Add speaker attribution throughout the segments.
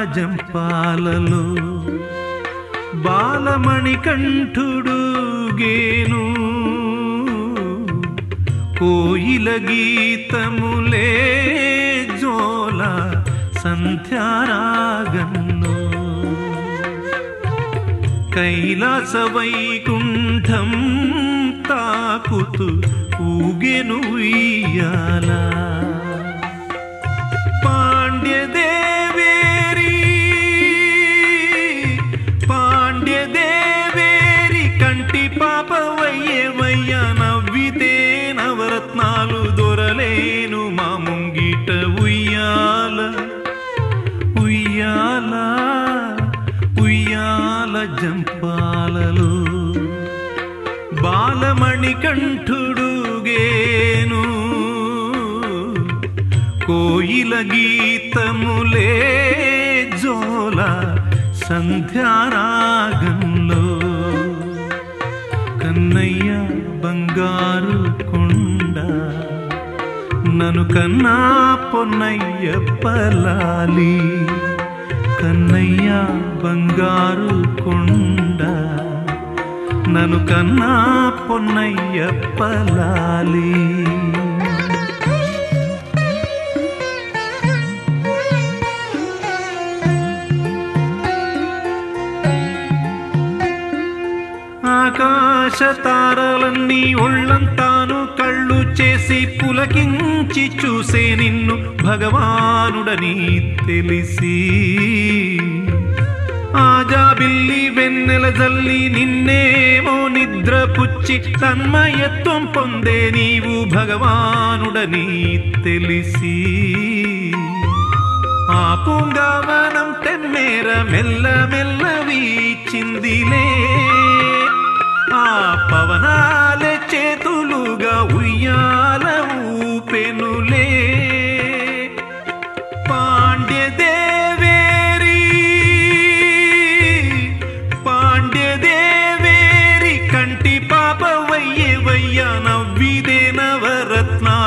Speaker 1: ఉయ్యాల జంపాలలో బాలమణి కంఠుడు గేను. కోయిల గీతములే జోల సంధ్యారాగన్ను కైలాస వైకుంఠం తాకుతూ ఊగెను ఉయ్యాల. జంపాలలో బాలమణి కోయిల గీతములే జోల సంధ్యారాగంలో. కన్నయ్య బంగారు కొండ. నను కన్నా పొన్నయ్య పలాలి. కన్నయ్య బంగారు కొండ. నన్ను కన్నా పొన్నయ్య పలాలి ఆకాశ తారలన్నీ ఒళ్ళంతాను కళ్ళు చేసి పులకించి చూసే నిన్ను భగవానుడని తెలిసి. ఆజాబిల్లి వెన్నెల జల్లి నిన్నేమో నిద్ర పుచ్చి తన్మయత్వం పొందే నీవు భగవానుడని తెలిసి. ఆ పూంగావనం తెమ్మేర మెల్ల మెల్ల వీచిందిలే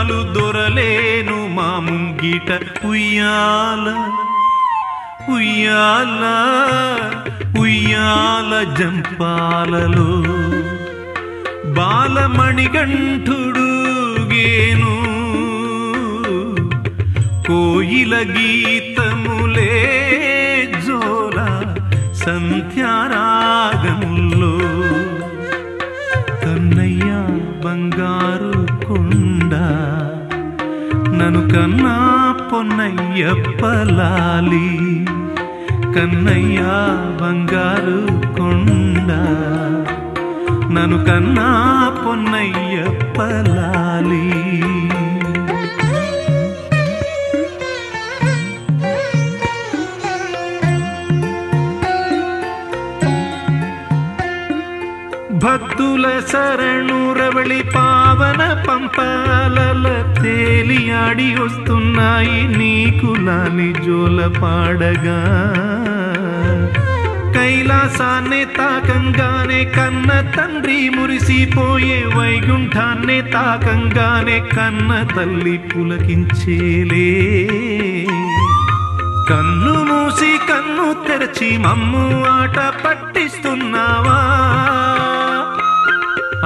Speaker 1: నవరత్నాలు దొరలేను మా ముంగిట ఉయ్యాల ఉయ్యాల ఉయ్యాల జంపాలలో. బాలమణిగంఠుడు గేను కోయిల గీతములే జోల సంధ్యారాగముల్లో. కన్నయ్య బంగారు కొండ నన్ను కన్నా పొన్నయ్య పలాలి. కన్నయ్య బంగారు కొండ. నన్ను కన్నా పొన్నయ్య భక్తుల శరణు రవళి పావన పంపాలల తేలియాడి వస్తున్నాయి నీకులాని జోల పాడగా. కైలాసాన్నే తాకంగానే కన్న తండ్రి మురిసిపోయే వైకుంఠాన్నే తాకంగానే కన్న తల్లి పులకించేలే. కన్ను మూసి కన్ను తెరచి మమ్ము ఆట పట్టిస్తున్నావా?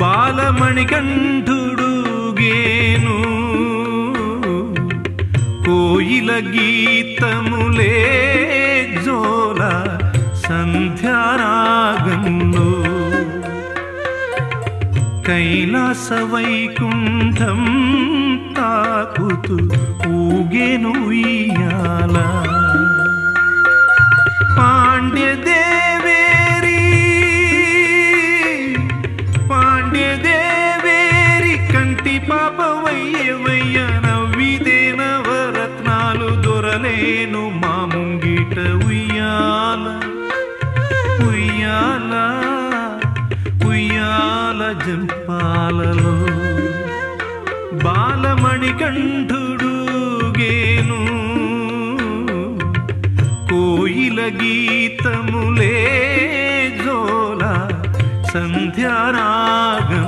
Speaker 1: బాలమణికంఠుడు గేను కోయిల గీతములే జోల సంధ్యారాగము కైలాస వైకుంఠం తాకుతూ ఊగేను ఈ దేవేరి కంటి పాపవయ్యవయ్య నవ్వితే నవరత్నాలు దొరలేను మా ముంగిట ఉయ్యాల. ఉయ్యాల ఉయ్యాల జంపాలలో. బాలమణికంఠుడు గేను కోయిల గీతములే సంధ్యారాగంలో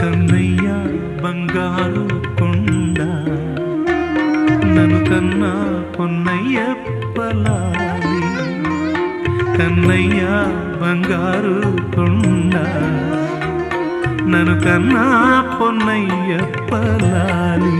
Speaker 1: కన్నయ్య బంగారు కొండ నన్ను కన్నా పొన్నయ్యప్పలాలి కన్నయ్య బంగారు కొండ నన్ను కన్నా పొన్నయ్య పలాలి